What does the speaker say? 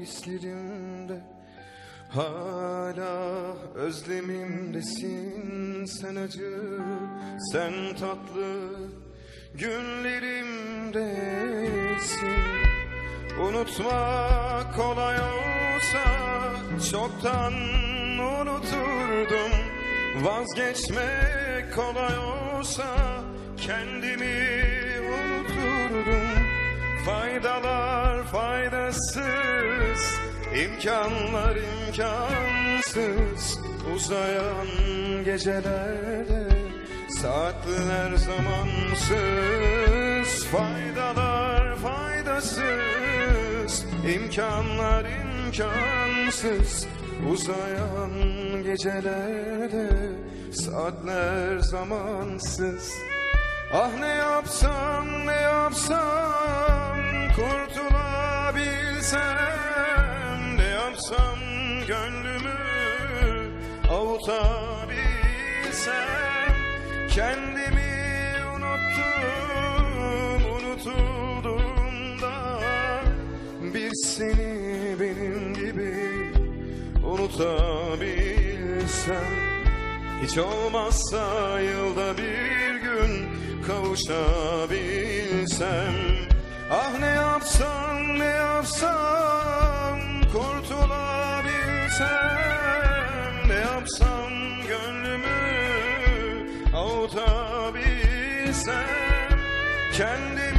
hislerimde. Hala özlemimdesin sen acı sen tatlı günlerimdesin. Unutmak kolay olsa çoktan unuturdum. Vazgeçmek kolay olsa kendimi faydasız, imkanlar imkansız. Uzayan gecelerde saatler zamansız. Faydalar faydasız, imkanlar imkansız. Uzayan gecelerde saatler zamansız. Ah ne yapsam ne yapsam kurtulabilsem Ne yapsam gönlümü avutabilsem Kendimi unuttum unutulduğumda Bir seni benim gibi unutabilsem. Hiç olmazsa yılda bir gün kavuşabilsem Ah ne yapsam ne yapsam kurtulabilsem Ne yapsam gönlümü avutabilsem Kendimi